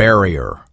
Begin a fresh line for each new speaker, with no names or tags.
barrier.